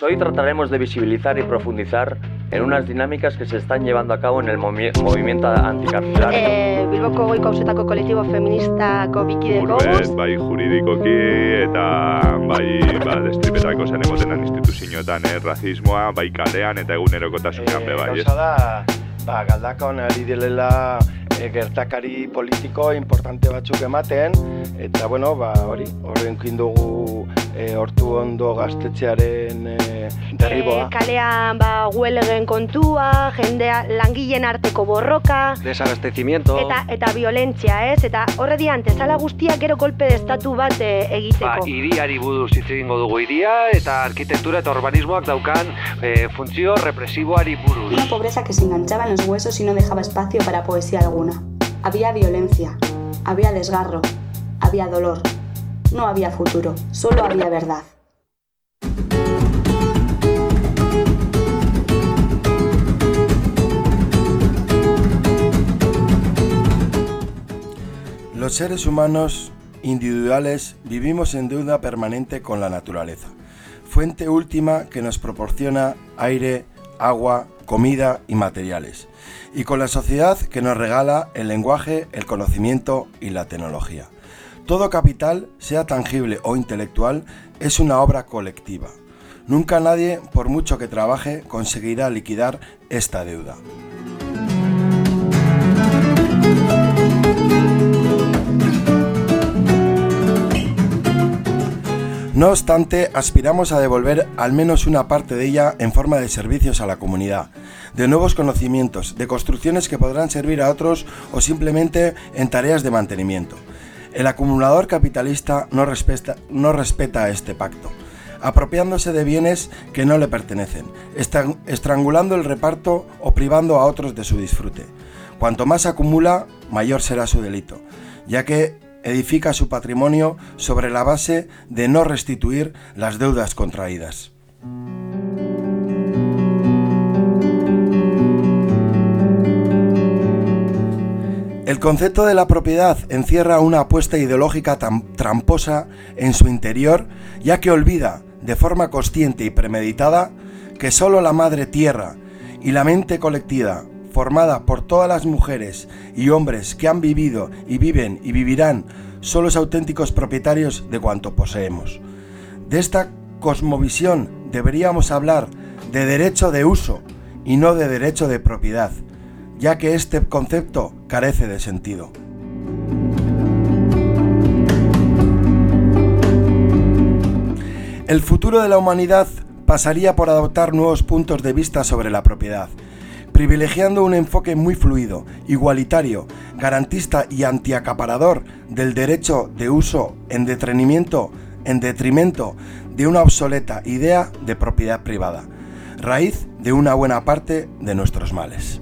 Hoy trataremos de visibilizar y profundizar en unas dinámicas que se están llevando a cabo en el movi movimiento anticarcelario. Eh, Bilboko goi kausetako kolektibo feministako bikide goguz. bai juridikoki eta bai ba, destripetako zen emotenan instituzioetan eh, razismoa, bai kalean eta egunerokotasunean be bai, ez? Gauza da, ba, galdakon ari direla e, gertakari politiko importante batzuk ematen, eta bueno, ba, hori, horren dugu e, hortu ondo gaztetxearen e, derriboa. Eh, kalean ba, huelegen kontua, jendea langileen arteko borroka, Desabastecimiento. eta eta violentzia, ez? Eta horre dian, tezala guztiak gero kolpe de estatu bat Ba, egiteko. iriari buruz hitz egingo dugu iria eta arkitektura eta urbanismoak daukan eh, funtzio represiboari buruz. Una pobreza que se enganchaba en los huesos y no dejaba espacio para poesía alguna. Había violencia, había desgarro, había dolor. No había futuro, solo había verdad. Los seres humanos individuales vivimos en deuda permanente con la naturaleza, fuente última que nos proporciona aire, agua, comida y materiales, y con la sociedad que nos regala el lenguaje, el conocimiento y la tecnología. Todo capital, sea tangible o intelectual, es una obra colectiva. Nunca nadie, por mucho que trabaje, conseguirá liquidar esta deuda. No obstante, aspiramos a devolver al menos una parte de ella en forma de servicios a la comunidad, de nuevos conocimientos, de construcciones que podrán servir a otros o simplemente en tareas de mantenimiento. El acumulador capitalista no respeta, no respeta este pacto, apropiándose de bienes que no le pertenecen, estra- estrangulando el reparto o privando a otros de su disfrute. Cuanto más acumula, mayor será su delito, ya que edifica su patrimonio sobre la base de no restituir las deudas contraídas. El concepto de la propiedad encierra una apuesta ideológica tramposa en su interior, ya que olvida, de forma consciente y premeditada, que sólo la madre tierra y la mente colectiva, formada por todas las mujeres y hombres que han vivido y viven y vivirán, son los auténticos propietarios de cuanto poseemos. De esta cosmovisión deberíamos hablar de derecho de uso y no de derecho de propiedad, ya que este concepto carece de sentido. El futuro de la humanidad pasaría por adoptar nuevos puntos de vista sobre la propiedad, privilegiando un enfoque muy fluido, igualitario, garantista y antiacaparador del derecho de uso en detrimento, en detrimento de una obsoleta idea de propiedad privada, raíz de una buena parte de nuestros males.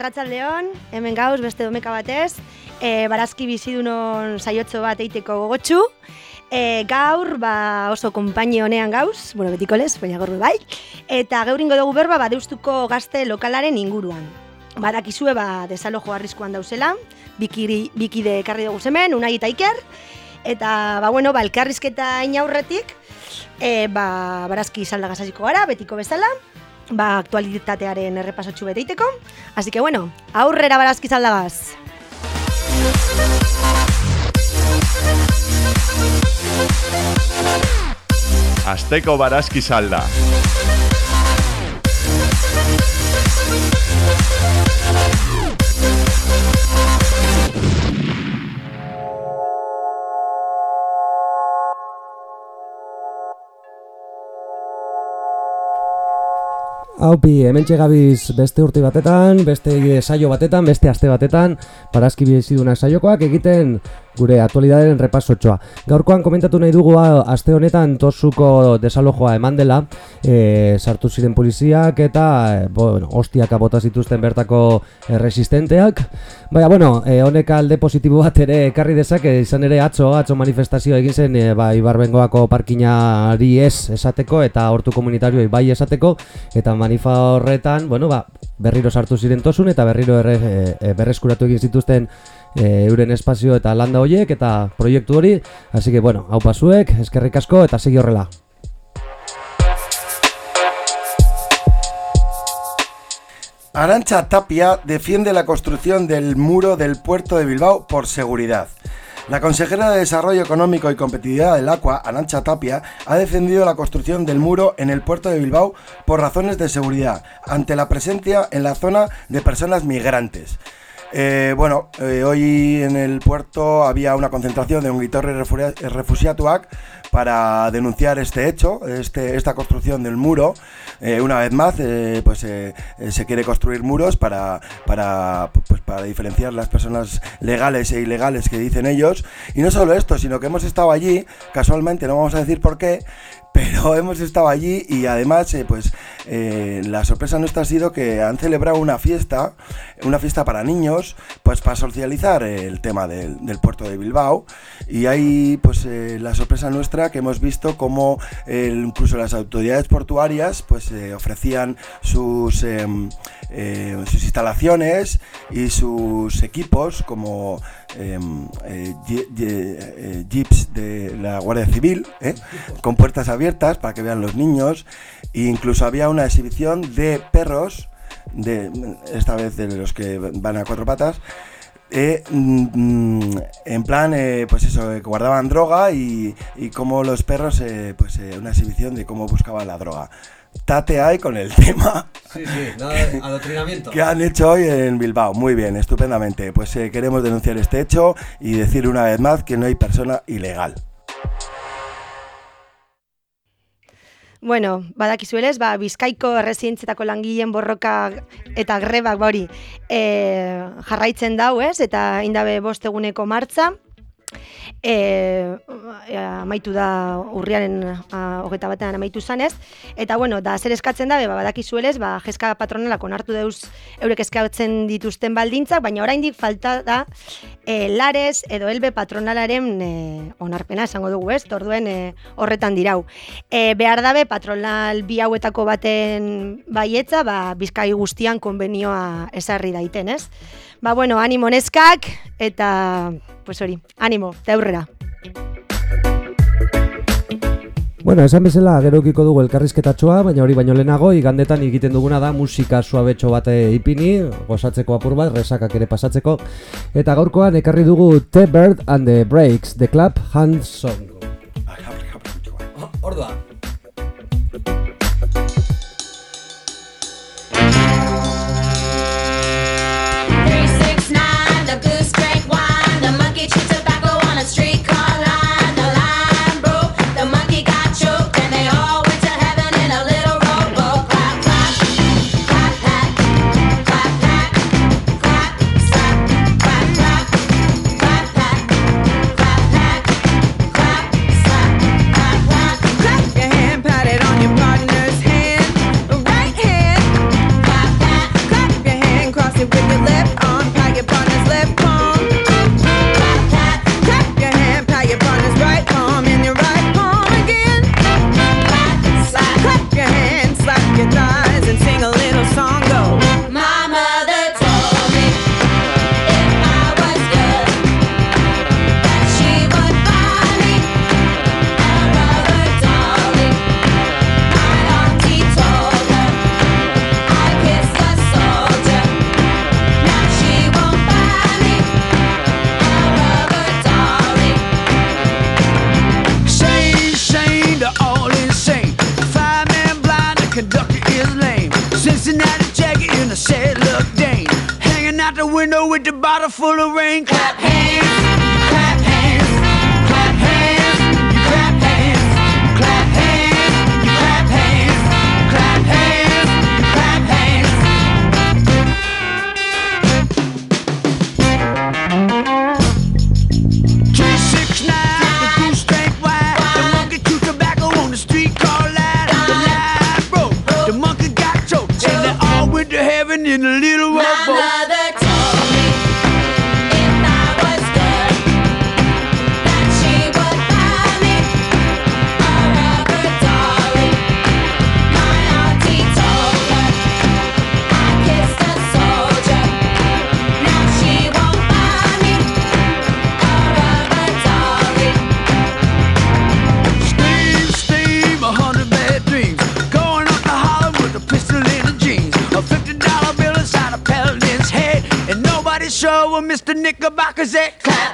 Arratsaldeon, hemen gauz, beste domeka batez, e, barazki bizidunon saiotzo bat eiteko gogotxu, e, gaur, ba, oso konpaini honean gauz, bueno, betiko lez, baina gaur bai, eta geuringo dugu berba, ba, deustuko gazte lokalaren inguruan. Badakizue, ba, desalojo arriskuan dauzela, bikiri, bikide ekarri dugu hemen, unai eta iker, eta, ba, bueno, ba, elkarrizketa inaurretik, e, ba, barazki salda gara, betiko bezala, ba, aktualitatearen errepasotxu bete iteko. Así que bueno, aurrera barazki zaldagaz. Asteko barazki salda. Haupi, hemen gabiz beste urte batetan, beste saio batetan, beste aste batetan, parazki bizidunak saiokoak egiten gure aktualidaderen repasotxoa. Gaurkoan komentatu nahi dugu aste honetan tosuko desalojoa eman dela, e, sartu ziren poliziak eta e, bueno, ostiak abota zituzten bertako resistenteak. Baina, bueno, e, honek alde positibo bat ere ekarri dezake, izan ere atzo, atzo manifestazio egin zen e, ba, Ibarbengoako parkinari ez esateko eta hortu komunitarioa bai esateko eta manifa horretan, bueno, ba, berriro sartu ziren tosun eta berriro erre, e, berreskuratu egin zituzten e, euren espazio eta landa horiek eta proiektu hori, así que bueno, hau pasuek, eskerrik asko eta segi horrela. Arancha Tapia defiende la construcción del muro del puerto de Bilbao por seguridad. La consejera de Desarrollo Económico y Competitividad del Aqua, Arancha Tapia, ha defendido la construcción del muro en el puerto de Bilbao por razones de seguridad, ante la presencia en la zona de personas migrantes. Eh, bueno, eh, hoy en el puerto había una concentración de un Gitorri Refusiatuac para denunciar este hecho, este, esta construcción del muro. Eh, una vez más, pues se quiere construir muros para, para, pues, para diferenciar las personas legales e ilegales que dicen ellos. Y no solo esto, sino que hemos estado allí, casualmente, no vamos a decir por qué, pero hemos estado allí y además, pues eh, la sorpresa nuestra ha sido que han celebrado una fiesta, una fiesta para niños, pues para socializar el tema del, puerto de Bilbao. Y ahí, pues eh, la sorpresa nuestra que hemos visto como incluso las autoridades portuarias, pues ofrecían sus em, sus instalaciones y sus equipos como em, jeeps de la Guardia Civil, con puertas abiertas para que vean los niños. E incluso había una exhibición de perros, de esta vez de los que van a cuatro patas, eh, mm, en plan, eh, pues eso, eh, guardaban droga y, y como los perros, pues una exhibición de cómo buscaban la droga. Tate hay con el tema sí, sí, adoctrinamiento. que han hecho hoy en Bilbao. Muy bien, estupendamente. Pues queremos denunciar este hecho y decir una vez más que no hay persona ilegal. Bueno, badakizuelez, ba, bizkaiko errezientzetako langileen borroka eta grebak bauri e, jarraitzen dau, ez? Eta indabe bost eguneko martza, e, amaitu da urriaren hogeta batean amaitu zanez, eta bueno, da zer eskatzen da, ba, badaki zuelez, ba, jeska patronalak onartu deuz eurek eskatzen dituzten baldintzak, baina oraindik falta da e, lares edo elbe patronalaren e, onarpena esango dugu ez, torduen e, horretan dirau. E, behar dabe patronal bi hauetako baten baietza, ba, bizkai guztian konbenioa esarri daiten ez. Ba, bueno, animo neskak, eta, pues hori, animo, eta aurrera. Bueno, esan bezala gerokiko dugu elkarrizketatxoa, baina hori baino lehenago, igandetan egiten duguna da musika suabetxo bate ipini, gozatzeko apur bat, resakak ere pasatzeko. Eta gaurkoan ekarri dugu The Bird and the Breaks, The Club Hand Song. Ordua. Mr. Knickerbocker's at? Clap.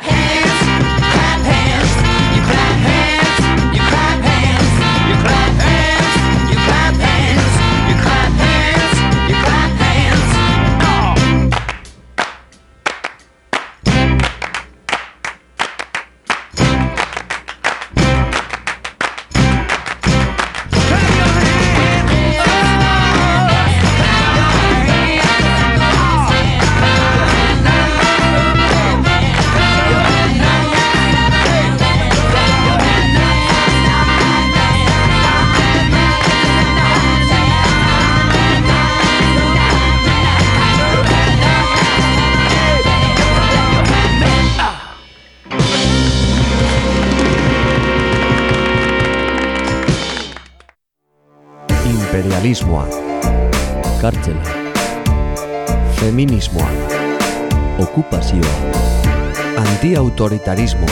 Antiautoritarismo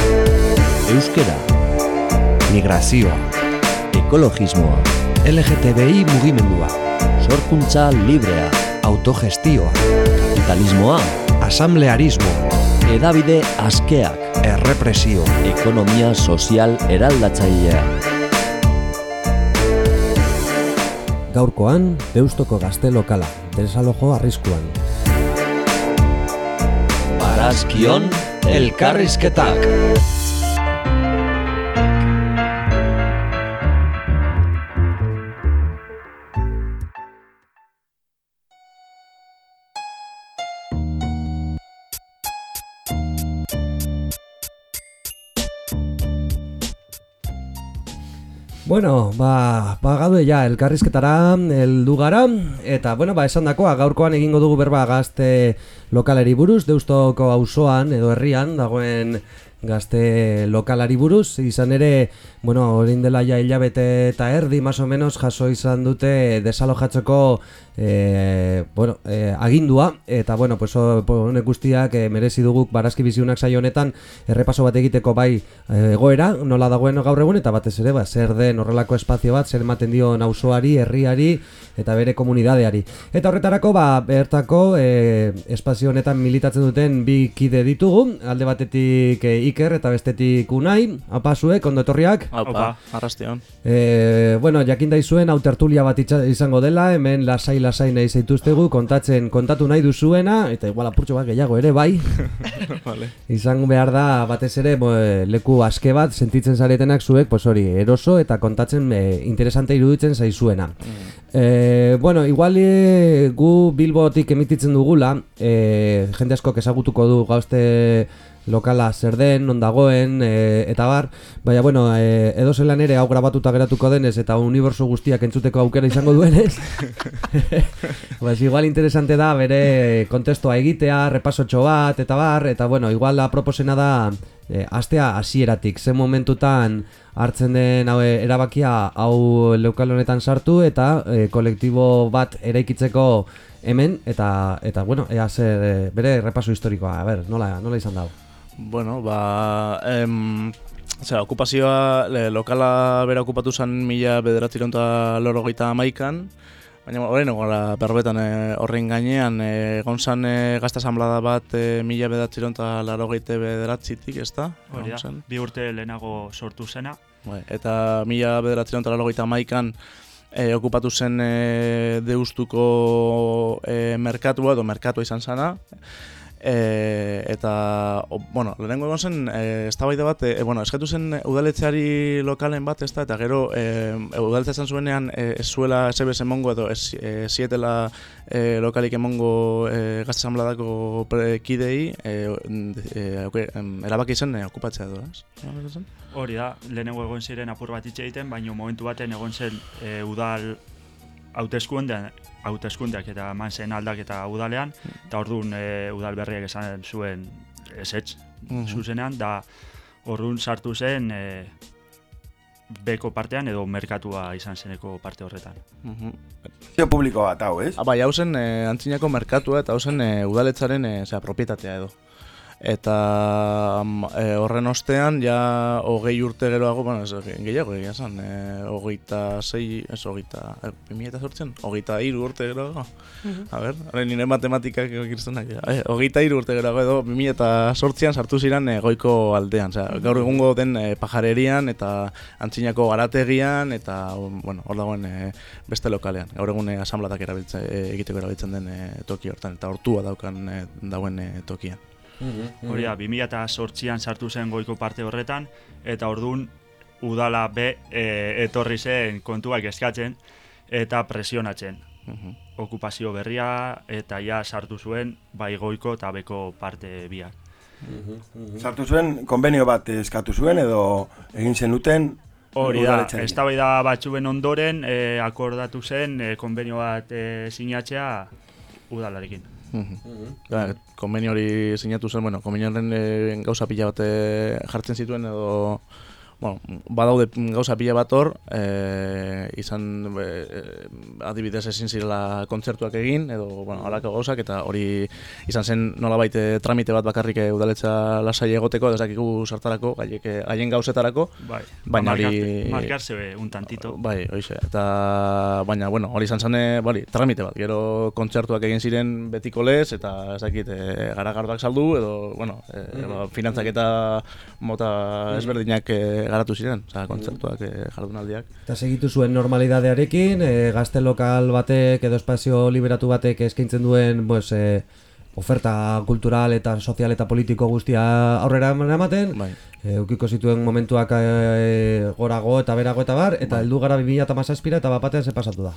Euskera Migrazioa Ekologismoa LGTBI mugimendua Sorkuntza librea Autogestioa Kapitalismoa Asamblearismo Edabide askeak Errepresio Ekonomia sozial eraldatzailea Gaurkoan, Deustoko gazte lokala, desalojo arriskuan. Barazkion elkarrizketak. Bueno, ba, ba gaude ja, elkarrizketara, heldu gara, eta, bueno, ba, esan dakoa, gaurkoan egingo dugu berba gazte lokaleri buruz, deustoko auzoan edo herrian, dagoen gazte lokalari buruz, izan ere, bueno, orain dela ja hilabete eta erdi, más o menos, jaso izan dute desalojatzeko e, bueno, e, agindua, eta, bueno, pues, honek guztiak e, merezi duguk barazki biziunak saio honetan errepaso bat egiteko bai egoera, nola dagoen gaur egun, eta batez ere, ba, zer den horrelako espazio bat, zer ematen dio nauzoari, herriari, eta bere komunidadeari. Eta horretarako, ba, bertako e, espazio honetan militatzen duten bi kide ditugu, alde batetik e, Iker eta bestetik Unai, apa zuek, ondo etorriak? Aupa, arrastion. E, bueno, jakin daizuen hau tertulia bat izango dela, hemen lasai lasai nahi zaituztegu kontatzen kontatu nahi duzuena eta igual apurtxo bat gehiago ere bai. vale. Izan behar da batez ere bo, leku aske bat sentitzen zaretenak zuek, pues hori, eroso eta kontatzen e, interesante iruditzen zaizuena. E, bueno, igual e, gu Bilbotik emititzen dugula, e, jende asko ezagutuko du gauzte lokala zer den, non dagoen, e, eta bar, baina bueno, e, edo zelan ere hau grabatuta geratuko denez eta uniberso guztiak entzuteko aukera izango duenez, pues igual interesante da bere kontestua egitea, repasotxo bat, eta bar, eta bueno, igual aproposena da e, astea hasieratik, ze momentutan hartzen den hau, e, erabakia hau lokal honetan sartu eta e, kolektibo bat eraikitzeko hemen eta eta bueno, ea zer e, bere repaso historikoa, a ber, nola nola izan dago. Bueno, ba... Em, Osea, okupazioa, le, lokala bera okupatu zen mila bederatziron eta lorogeita amaikan, baina horrein gara berbetan e, horren gainean, e, egon zen e, gazta asamblada bat e, mila bederatziron eta larogeite bederatzitik, ez da? Hori da, bi urte lehenago sortu zena. Bai, eta mila bederatziron eta larogeita amaikan e, okupatu zen e, deustuko e, merkatua edo merkatua izan zana. E, eta, o, bueno, lehenengo egon zen, e, eztabaida bat, e, bueno, eskatu zen udaletzeari lokalen bat, ez da, eta gero e, udaletza esan zuenean e, ez zuela SBS emongo edo ez e, zietela e, lokalik emongo e, gazte asamladako pre- kidei, e, e, em, erabaki zen e, okupatzea edo, ez? Hori da, lehenengo egon ziren apur bat hitz egiten, baina momentu baten egon zen e, udal hauteskundean hauteskundeak eta eman zen aldaketa udalean, eta orduan e, udal berriak esan zuen ezetz Mhm. zuzenean, da orduan sartu zen e, beko partean edo merkatua izan zeneko parte horretan. Mhm. Zio publiko bat hau, ez? Ah, bai, hau zen e, antzinako merkatua eta hau zen e, udaletzaren e, zera, propietatea edo. Eta mm, e, horren ostean ja hogei urte geroago, bueno, ez, gehiago egia esan, e, hogeita zei, ez hogeita, e, 2008an, hogeita hiru urte geroago, Mhm. a ber, horren nire matematikak egirzenak, e, hogeita hiru urte geroago edo 2008an sartu ziren e, goiko aldean, osea, gaur egungo den e, pajarerian eta antzinako garategian eta, bueno, hor dagoen e, beste lokalean, gaur egun e, asanblatak erabiltzen, e, egiteko erabiltzen den e, toki hortan, eta hortua daukan e, dauen e, tokian. Hori da, 2008an sartu zen goiko parte horretan, eta ordun udala be e, etorri zen kontuak eskatzen eta presionatzen. Okupazio berria eta ja sartu zuen bai goiko eta beko parte biak. Sartu zuen, konbenio bat eskatu zuen edo egin zenuten Hori da, eztabaida batzuen ondoren e, akordatu zen e, konbenio bat e, sinatzea udalarekin. Da, konbenio hori sinatu zen, bueno, konbenioaren e, gauza pila bat e, jartzen zituen edo bueno, badaude gauza pila bat hor, e, izan e, adibidez ezin zirela kontzertuak egin edo bueno, halako gauzak eta hori izan zen nolabait e, tramite bat bakarrik udaletza lasai egoteko, ez dakigu sartarako, haien gauzetarako. Bai, baina hori markarse be, un tantito. Bai, hoize. Eta baina bueno, hori izan zen bari, tramite bat. Gero kontzertuak egin ziren betiko lez eta ez dakit e, garagardoak saldu edo bueno, e, ba, finantzaketa mota ezberdinak e, garatu ziren, osea kontzertuak e, jardunaldiak. Eta segitu zuen normalidadearekin, e, gazte lokal batek edo espazio liberatu batek eskaintzen duen pues, e, oferta kultural eta sozial eta politiko guztia aurrera ematen, bai. e, ukiko zituen momentuak e, gorago eta berago eta bar, eta heldu gara 2007 eta bapatean ze pasatu da.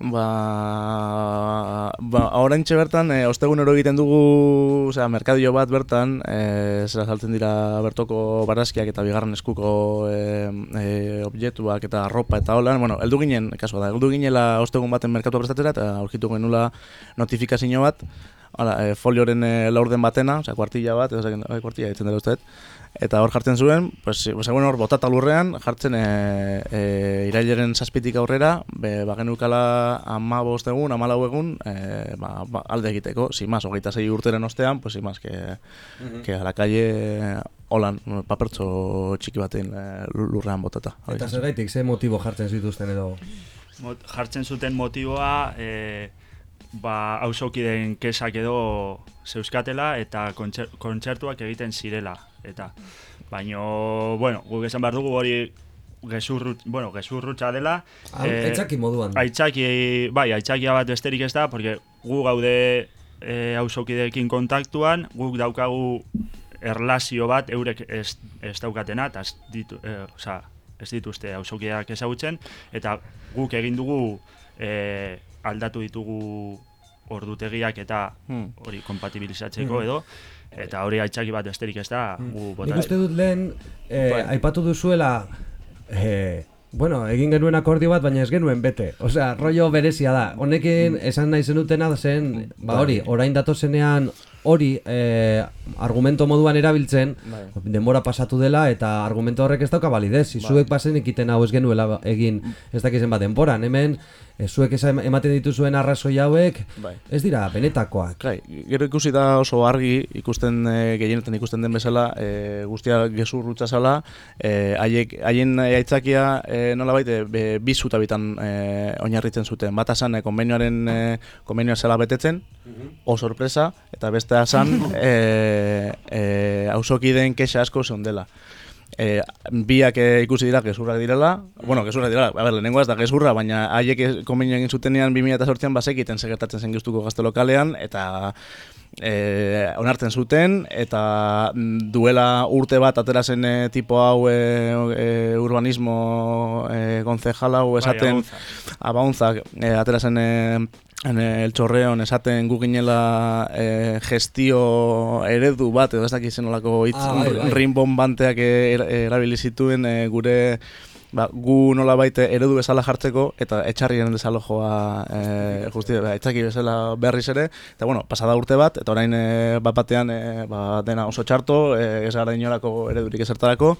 Ba, ba oraintxe bertan, e, ostegunero egiten dugu, osea, merkadio bat bertan, e, zera saltzen dira bertoko barazkiak eta bigarren eskuko e, e, objektuak eta arropa eta holan, bueno, heldu ginen, kasua da, heldu ginela ostegun baten merkatua prestatzera eta aurkitu genula notifikazio bat, Hala, e, folioren e, laurden batena, osea, kuartilla bat, bai, kuartilla ditzen dela usteet. Eta hor jartzen zuen, pues, pues egun hor botata lurrean, jartzen e, e, iraileren zazpitik aurrera, be, bagenukala ama bost egun, amalau egun, e, ba, ba, alde egiteko, sin más, hogeita zei urteren ostean, pues sin más, que, que a la calle holan, papertxo txiki batein e, lurrean botata. Eta zergaitik, ze motibo jartzen zituzten edo... Mot, jartzen zuten motiboa e, ba, hausokideen kesak edo zeuskatela eta kontzer, kontzertuak egiten zirela. Eta, baino, bueno, guk esan behar dugu hori gezurrut, bueno, gezurrutza dela. Ah, aitzaki moduan. Aitzaki, bai, aitzakia bat besterik ez da, porque gu gaude e, hausokideekin kontaktuan, guk daukagu erlazio bat eurek ez, ez daukatena, eta ez, ditu, e, oza, ez dituzte hausokideak ezagutzen, eta guk egin dugu e, aldatu ditugu ordutegiak eta Hmm. hori kompatibilizatzeko Mhm. edo, eta hori aitzaki bat besterik ez da, gu bota. Nik uste dut lehen, eh, Bai. aipatu duzuela, eh, bueno, egin genuen akordio bat, baina ez genuen bete. Osea, rollo berezia da. Honekin esan nahi zenutena zen, ba hori, orain datozenean hori eh, argumento moduan erabiltzen, Bai. denbora pasatu dela eta argumento horrek ez dauka balidez. Si zuek pasen ekiten hau ez genuela egin ez dakizen bat denboran. Hemen, eh, zuek ematen dituzuen arrazoi hauek, Bai. ez dira benetakoak. Kai, gero ikusi da oso argi, ikusten e, gehienetan ikusten den bezala, e, guztia gezurrutza zala, e, haiek, haien aitzakia e, nolabait e, bi zutabitan e, oinarritzen zuten. Bata zan, e, konbenioaren e, konbenioa zela betetzen, o sorpresa, eta bestea zan, e, e, hausokideen kexa asko zeundela. E, biak e, ikusi dira gezurrak direla, bueno, gezurrak direla, a ber, lehenengoa ez da gezurra, baina haiek konbenio egin zutenean 2008an bazekiten segertatzen zen guztuko gazte lokalean, eta e, onartzen zuten, eta mm, duela urte bat atera zen e, tipo hau e, e, urbanismo e, concejal hau esaten, abauntzak, e, atera zen e, el txorreon esaten gu ginela e, gestio eredu bat, edo ez dakit zenolako hitz Ah, bai, bai. rinbombanteak er, erabili zituen e, gure ba, gu nola baite eredu bezala jartzeko eta etxarrien desalojoa e, justi, ba, etxaki bezala berriz ere eta bueno, pasada urte bat eta orain e, bat batean e, ba, dena oso txarto e, ez gara inolako eredurik ezertarako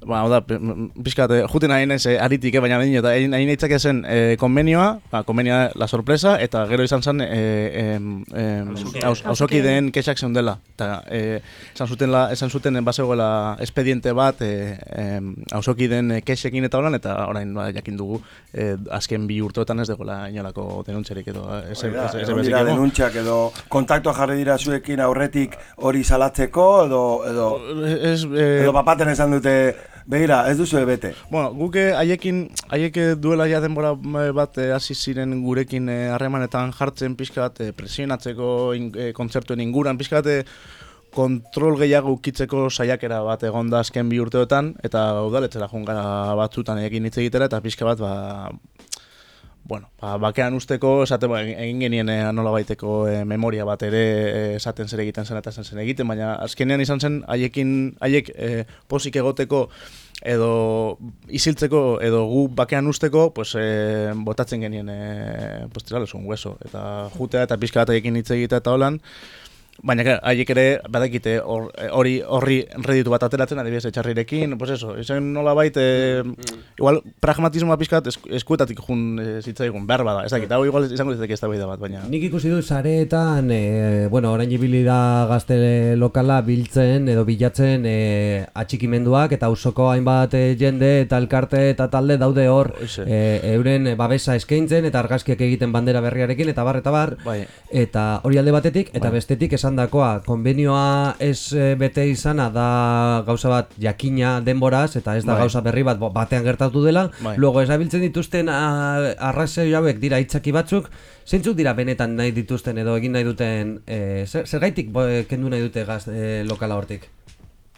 Ba, hau da, p- m- pixkat, eh, juten nahi naiz eh, aritik, eh, baina baina eta hain nahi naitzak zen eh, konbenioa, ba, konbenioa la sorpresa, eta gero izan zen eh, em, em, Auzoki- aus- auzokideen kexak zeundela. Eta eh, esan zuten, la, esan zuten bazegoela espediente bat eh, em, auzokideen eh, kexekin eta holan, eta orain ba, jakin dugu eh, azken bi urteotan ez dagoela inolako denuntzerik edo eh, ez, Hori da, ez, ez, dira ez, denuntziak edo kontaktua jarri dira zuekin aurretik hori salatzeko edo edo ez, eh, edo papaten esan dute begira, ez duzu bete. Bueno, guk eh, haiekin, haiek eh, duela ja denbora eh, bat hasi ziren gurekin harremanetan jartzen pixka bat presionatzeko in, kontzertuen inguran, pixka bat kontrol gehiago ukitzeko saiakera bat egon da azken bi urteotan, eta udaletzera joan gara batzutan haiekin hitz egitera, eta pixka bat, ba, bueno, ba, bakean usteko, esate, ba, egin genien eh, nola baiteko eh, memoria bat ere eh, esaten zer egiten zen eta zen egiten, baina azkenean izan zen haiekin, haiek eh, posik egoteko edo isiltzeko edo gu bakean usteko, pues, eh, botatzen genien eh, pues, hueso, eta jutea eta pixka bat haiekin hitz egitea eta holan, Baina, haiek ere, badakite, hor- hori horri reditu bat ateratzen, adibidez, etxarrirekin, pues eso, izan nola bait, e, igual, pragmatismoa pixkat esku, eskuetatik jun e, zitzaigun, behar bada, ez dakit, hau igual izango litzateke ez da bat, baina... Nik ikusi dut sareetan, e, bueno, orain ibili da gazte lokala biltzen edo bilatzen e, atxikimenduak eta auzoko hainbat e, jende eta elkarte eta talde daude hor e, euren babesa eskaintzen eta argazkiak egiten bandera berriarekin eta bar eta bar Bai. eta hori alde batetik eta Bai. bestetik esandakoa konbenioa ez e, bete izana da gauza bat jakina denboraz eta ez da Bai. gauza berri bat batean gertatu dela Bai. luego erabiltzen dituzten a- arrazoi hauek dira hitzaki batzuk Zeintzuk dira benetan nahi dituzten edo egin nahi duten, e, zer, zergaitik bo- eh, kendu nahi dute gaz e, lokala hortik?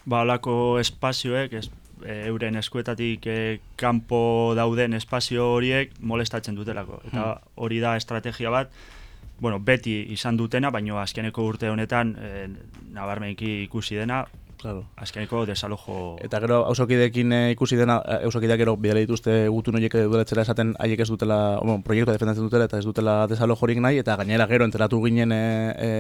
Ba, holako espazioek, ez, e, euren eskuetatik e, kanpo dauden espazio horiek molestatzen dutelako. Eta hori da estrategia bat, bueno, beti izan dutena, baino azkeneko urte honetan e, nabarmenki ikusi dena, Claro. azkeneko desalojo... Eta gero auzokideekin eh, ikusi dena, eh, auzokideak gero bidale dituzte gutun horiek dueletzera esaten haiek ez dutela, bueno, proiektua defendatzen dutela eta ez dutela desalojorik nahi, eta gainera gero enteratu ginen e, e,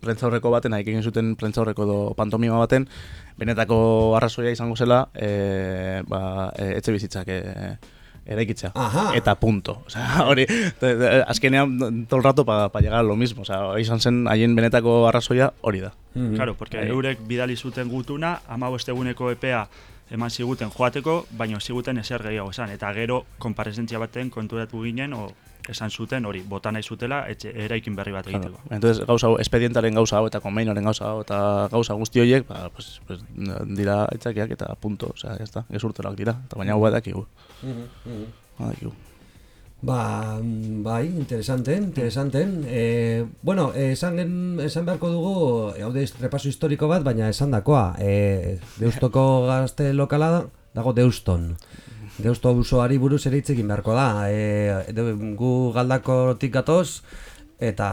prentzaurreko baten, haiek egin zuten prentzaurreko edo pantomima baten, benetako arrazoia izango zela, e, ba, e, etxe bizitzak e, eraikitzea. Aha. Eta punto. Osea, hori, azkenean todo el rato pa, pa llegar a lo mismo. Osea, izan zen haien benetako arrazoia hori da. Claro, porque eurek bidali zuten gutuna, amabost eguneko epea eman ziguten joateko, baino ziguten ezer gehiago esan. Eta gero, konparezentzia baten konturatu ginen, o esan zuten hori, bota nahi zutela, etxe, eraikin berri bat egiteko. Claro. Entonces, gauza hau, espedientaren gauza hau eta konbeinaren gauza hau eta gauza guzti horiek, ba, pues, pues, dira aitzakiak eta punto, osea, ez da, gezurterak dira, eta baina hau badakigu. Badakigu. Ba, mm, bai, interesante, interesante. E, bueno, eh, esan, esan beharko dugu, eh, hau de repaso historiko bat, baina esan dakoa. E, deustoko gazte lokala da- dago deuston. Deusto auzoari buruz ere hitz egin beharko da. E, de, gu galdakotik gatoz, eta...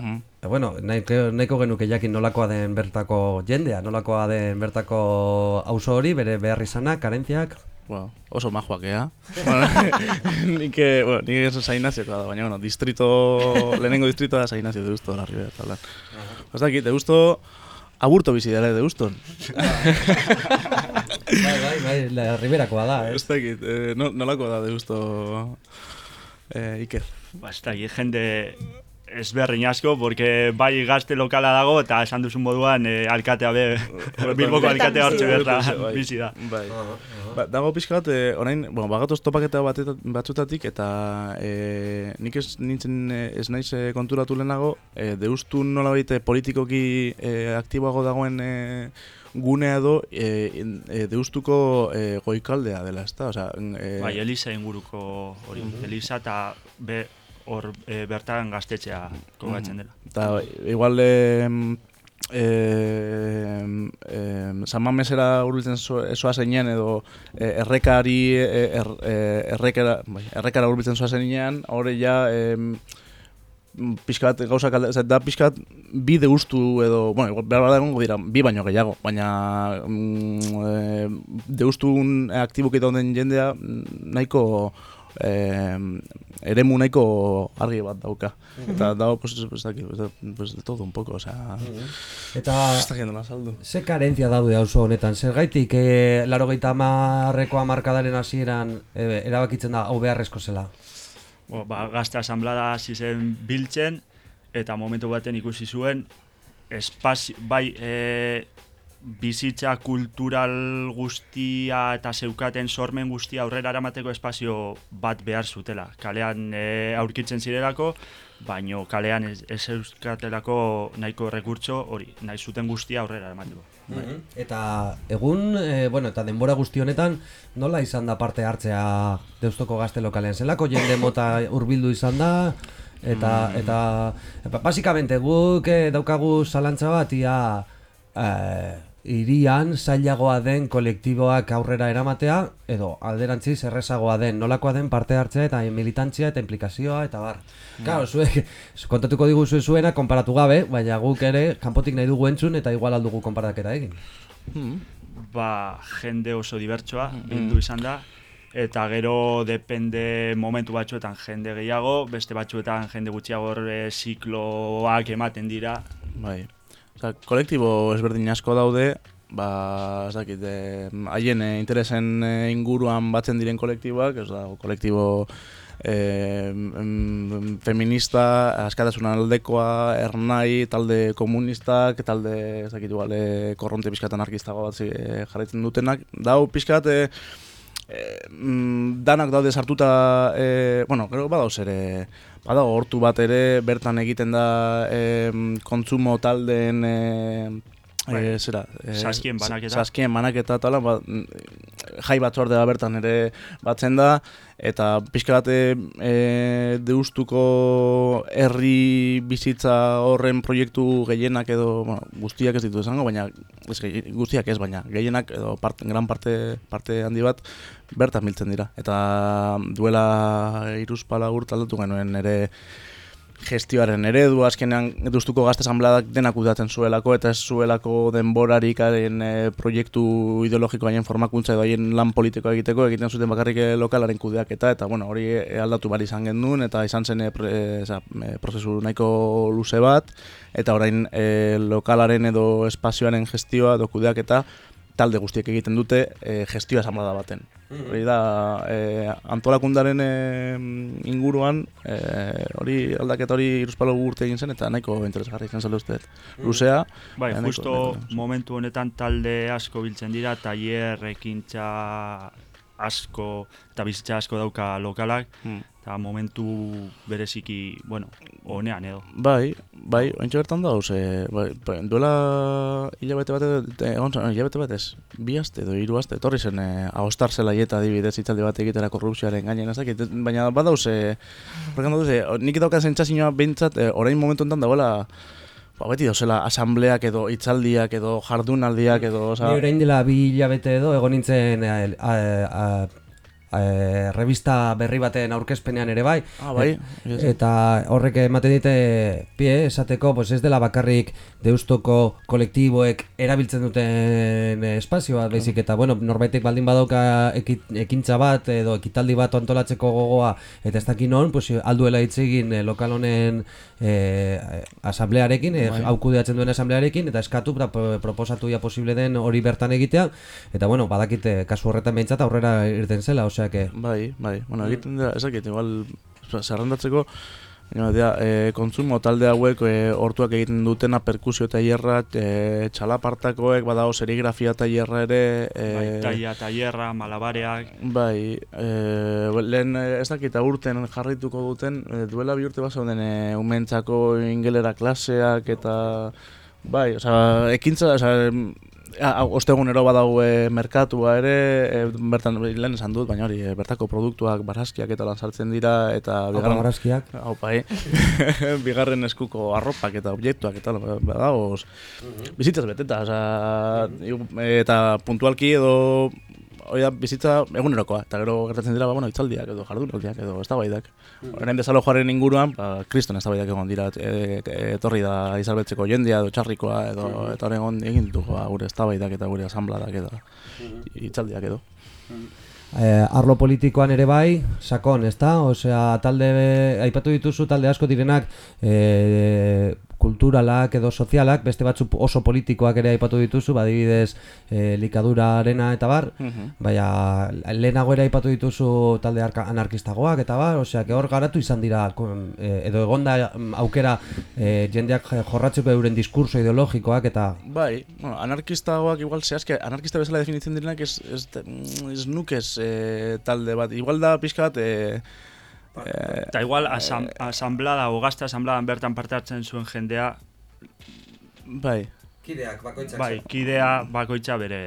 Mhm. E, bueno, nahiko, nahiko genuke jakin nolakoa den bertako jendea, nolakoa den bertako auzo hori, bere behar izanak, karentziak. Bueno, oso majoak, ea. bueno, nik, eh, bueno, nik ez San Ignacio da, baina, bueno, distrito, lehenengo distrito da San Ignacio de Usto, la Ribera, eta holan. Aburto bizi dela de Uston. bai, bai, bai, la riberakoa da, eh? Ez dakit, eh, no, nolako da de Usto, eh, Iker. Ba, ez da, jende ezberdin asko, porque bai gazte lokala dago, eta esan duzun moduan eh, alkatea be, Bilboko alkatea hortxe berta bizi da. Bai. Ba, dago pixka bat, eh, orain, bueno, bagatoz topaketa bateta, batzutatik, eta eh, nik ez nintzen ez naiz eh, konturatu lehenago, eh, deustun nolabait eh, politikoki eh, aktiboago dagoen eh, gunea eh, in- eh, deustuko eh, goikaldea dela, ezta? Osea, eh, Bai, Elisa inguruko hori, Elisa eta be, hor eh, bertan gaztetxea kogatzen dela. Eta igual eh, eh, San Mamesera hurbiltzen zo- zoa zeinean edo eh, errekari eh, er, eh, errekara, bai, errekara hurbiltzen zoa zeinean, hori ja eh, pixka bat gauzak alde, zet, da pixka bat bi deustu edo, bueno, behar bada egongo dira, bi baino gehiago, baina mm, e, deustun aktiboki dauden jendea mm, nahiko e, eremu nahiko argi bat dauka. Eta dago, pues, pues, pues, de todo un poco, osea... Eta Ez dakit nola saldu. ze karentzia daude auzo honetan? Zergaitik e, laro gaita marreko amarkadaren hasieran e, erabakitzen da hau beharrezko zela? Bo, ba, gazte asamblada hasi zen biltzen, eta momentu baten ikusi zuen, espazio, bai, e, bizitza kultural guztia eta zeukaten sormen guztia aurrera eramateko espazio bat behar zutela. Kalean e, aurkitzen zirelako, baino kalean ez, ez euskatelako nahiko rekurtso hori, nahi zuten guztia aurrera eramateko. Bai. Eta egun, e, bueno, eta denbora guzti honetan, nola izan da parte hartzea Deustoko gazte lokalean? Zelako jende mota hurbildu izan da? Eta, Mm. eta, ba, basikamente guk eh, daukagu zalantza bat, ia, eh, irian zailagoa den kolektiboak aurrera eramatea, edo alderantziz errezagoa den, nolakoa den parte hartzea eta militantzia eta implikazioa eta bar. Claro, zuek kontatuko diguzu zuena konparatu gabe, baina guk ere kanpotik nahi dugu entzun eta igual aldugu konparaketa egin. ba, jende oso dibertsoa bildu izan da eta gero depende momentu batzuetan jende gehiago, beste batzuetan jende gutxiago hor eh, zikloak ematen dira. Bai. Osa, kolektibo ezberdin asko daude, ba, ez dakit, eh, haien eh, interesen eh, inguruan batzen diren kolektiboak, ez da, kolektibo em, feminista, askatasun aldekoa, ernai, talde komunistak, talde, ez dakit, eh, korronte pixkat anarkistago bat eh, jarraitzen dutenak. Dau pixkat, eh, eh, mm, danak daude sartuta, eh, bueno, gero badauz ere, badago hortu bat ere, bertan egiten da eh, kontsumo taldeen eh, Bai. eh, zera, eh, Saskien banaketa. Saskien banaketa eta hola, ba, mm, jai batzordea bertan ere batzen da, eta pixka bat eh, deustuko herri bizitza horren proiektu gehienak edo, bueno, guztiak ez ditu esango, baina ez, guztiak ez, baina gehienak edo part, gran parte, parte handi bat bertan biltzen dira. Eta duela iruzpala urt aldatu genuen ere gestioaren eredu, azkenean duztuko gazte asanbladak denak kudeatzen zuelako, eta ez zuelako denborarik haren e, proiektu ideologiko haien formakuntza edo haien lan politikoa egiteko, egiten zuten bakarrik eh, lokalaren kudeaketa, eta bueno, hori eh, aldatu bali izan gendun, eta izan zen eh, eh, oza, eh, prozesu nahiko luze bat, eta orain eh, lokalaren edo espazioaren gestioa edo kudeaketa talde guztiek egiten dute e, gestioa asamblada baten. Mhm. Hori da, e, antolakundaren e, inguruan, e, hori aldaketa hori iruzpalo urte egin zen, eta nahiko interesgarri izan zela uste. dut. Luzea. Bai, nahiko- justo nahiko- momentu honetan talde asko biltzen dira, tailer, ekintza asko eta bizitza asko dauka lokalak, Hmm. Eta momentu bereziki, bueno, honean edo. Bai, bai, ointxe bertan dauz, e, bai, bai, duela hilabete bat edo, egon hilabete bat ez, bi aste edo hiru aste, etorri zen e, ahostar zelaieta adibidez hitzaldi bat egitera korrupzioaren gainen, ez dakit, baina badauz, e, horrekan dauz, e, nik daukan zentzazioa behintzat, e, orain momentu enten dagoela, ba, beti dauzela asambleak edo hitzaldiak edo jardunaldiak edo, Ni oza, orain dela bi hilabete edo egon nintzen eh, a, a, a, revista berri baten aurkezpenean ere bai. Ah, bai? E- eta horrek ematen dite pie esateko, pues ez dela bakarrik deustoko kolektiboek erabiltzen duten eh, espazioa, baizik eta bueno, norbaitek baldin badauka eki, ekintza bat edo ekitaldi bat antolatzeko gogoa eta ez dakin non, pues alduela hitz egin eh, lokal honen eh, asamblearekin, eh, Bai. hau kudeatzen duen asamblearekin eta eskatu pra- pro- proposatu ja posible den hori bertan egitea eta bueno, badakite kasu horretan behintzat aurrera irten zela, osea que Bai, bai. Bueno, egiten da, ez dakit, igual zerrendatzeko dira, e, kontsumo talde hauek e, hortuak egiten dutena perkusio tailerra, e, txalapartakoek, badago serigrafia tailerra ere... E, Bai, taia, taierra, malabareak, Bai, e, lehen ez dakit aurten jarraituko duten, e, duela bi urte bazauden e, umentzako ingelera klaseak eta... Bai, osea, ekintza, osea, a- ostegunero badago e, merkatua ere, e, bertan lehen esan dut, baina hori, e, bertako produktuak, barazkiak eta lan sartzen dira, eta Haupa barazkiak. Hau, bai. bigarren eskuko arropak eta objektuak eta ba, badago, bizitzaz beteta, igu- eta puntualki edo hori da bizitza egunerokoa, eta gero gertatzen dira, ba, bueno, itzaldiak edo jardunaldiak edo eztabaidak. Orain desalojoaren inguruan, ba, kriston eztabaidak egon dira, e, e, etorri da izalbetzeko jendea edo txarrikoa edo eta horren egon egin ditugu ba, gure eztabaidak eta gure asambladak edo itzaldiak edo. eh, arlo politikoan ere bai, sakon, ezta? Osea, talde, aipatu dituzu talde asko direnak eh, kulturalak edo sozialak, beste batzuk oso politikoak ere aipatu dituzu, badibidez eh, likadura arena eta bar, Mhm. baina lehenago ere aipatu dituzu talde anarkistagoak eta bar, osea, que hor garatu izan dira, eh, edo egonda mm, aukera eh, jendeak jorratzeko euren diskurso ideologikoak eta Bai, bueno, anarkistagoak igual zehazke, anarkista bezala definitzen direnak ez, ez, ez nukez eh, talde bat. Igual da pixka bat... Eh, eh, Eta igual asam, asamblada o gazte asambladan bertan parte hartzen zuen jendea bai. Kideak, bakoitzak Bai, kidea bakoitza bere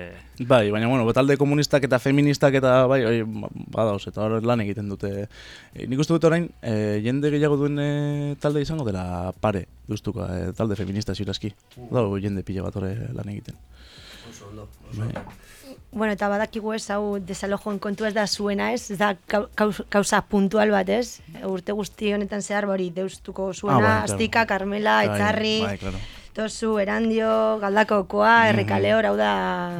Bai, baina bueno, talde komunistak eta feministak eta bai, oi, badauz, eta hor lan egiten dute. E, nik uste dut orain, e, jende gehiago duen e, talde izango dela pare, duztuka, e, talde feminista ziurazki. Dago jende pila bat hori lan egiten. Oso ondo, Bai. Bueno, eta badakigu ez, hau desalojoen kontu ez da zuena ez, ez da kau- kaus- kausa puntual bat ez, urte guzti honetan zehar hori deustuko zuena, Ah, bai, claro. Astika, Carmela, Bai, Itzarri, bai, claro. Tozu, Erandio, Galdakokoa, Mhm. Errekaleor, hau da